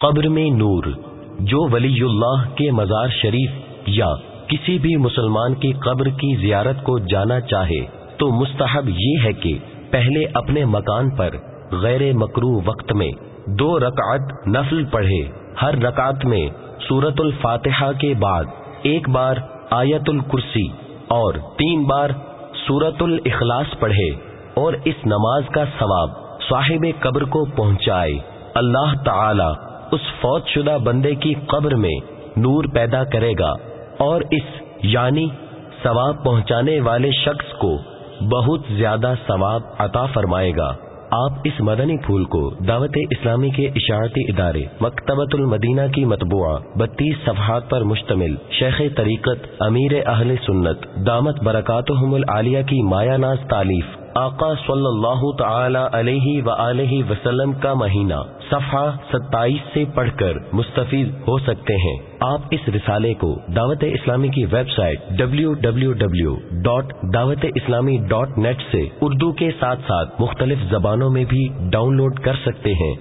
قبر میں نور، جو ولی اللہ کے مزار شریف یا کسی بھی مسلمان کی قبر کی زیارت کو جانا چاہے، تو مستحب یہ ہے کہ پہلے اپنے مکان پر غیر مکرو وقت میں دو رکعت نفل پڑھے۔ ہر رکعت میں سورت الفاتحہ کے بعد ایک بار آیت الکرسی اور تین بار سورت الاخلاص پڑھے اور اس نماز کا ثواب صاحب قبر کو پہنچائے۔ اللہ تعالی اس فوت شدہ بندے کی قبر میں نور پیدا کرے گا اور اس یعنی ثواب پہنچانے والے شخص کو بہت زیادہ ثواب عطا فرمائے گا۔ آپ اس مدنی پھول کو دعوت اسلامی کے اشارتی ادارے مکتبۃ المدینہ کی مطبوعہ بتیس صفحات پر مشتمل شیخ طریقت امیر اہل سنت دامت برکاتہم العالیہ کی مایا ناز تعلیف آقا صلی اللہ تعالی علیہ و وسلم کا مہینہ صفحہ ستائیس سے پڑھ کر مستفید ہو سکتے ہیں۔ آپ اس رسالے کو دعوت اسلامی کی website W W W dot Dawat Islami dot net سے اردو کے ساتھ ساتھ مختلف زبانوں میں بھی ڈاؤن لوڈ کر سکتے ہیں۔